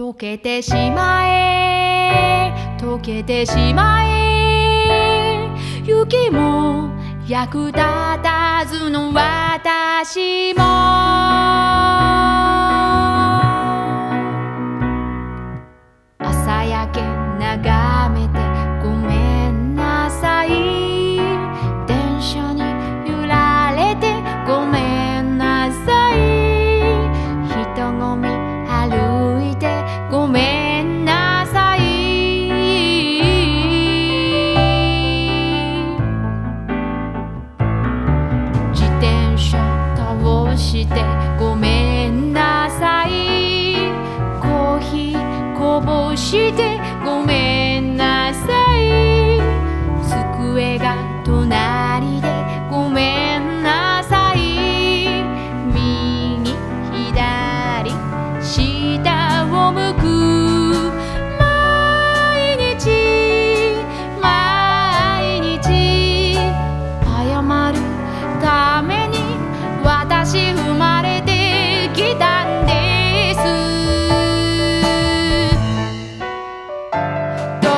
溶けてしまえ。溶けてしまえ。雪も役立たずの私も。Gì 我没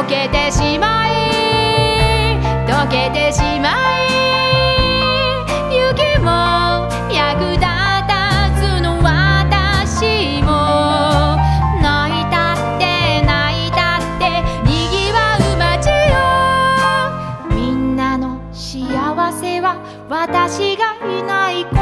溶けてしまい溶けてしまい雪も役立たずの私も。泣いたって泣いたってにぎわう街よ。みんなの幸せは私がいない。